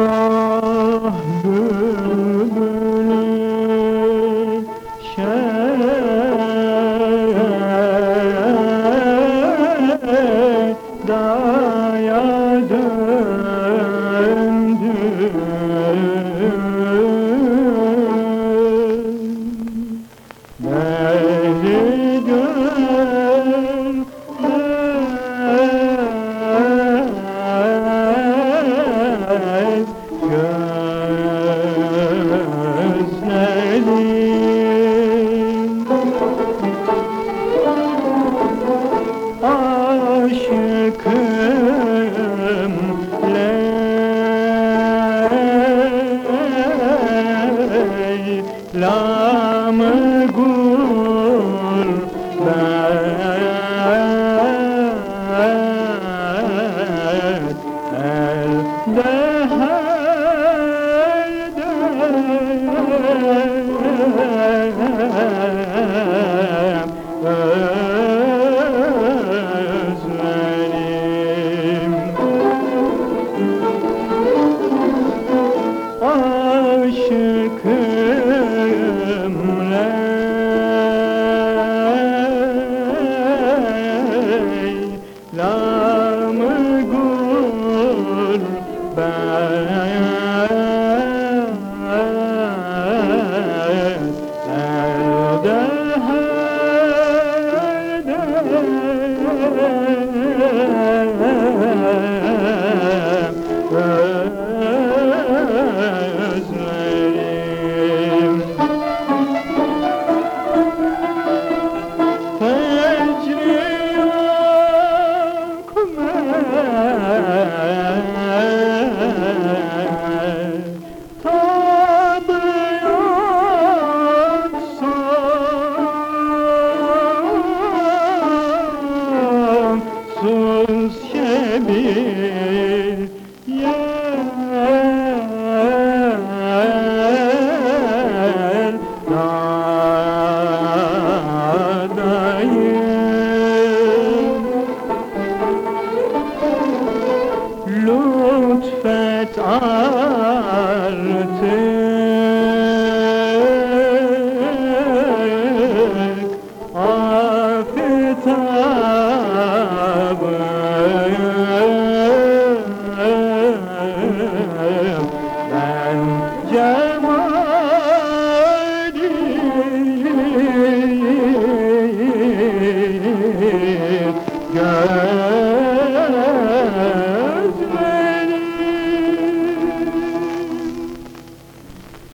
Ah राम गु اسلام الغربان Adam. Sus şebir yer nadayım Lütfet ağır ben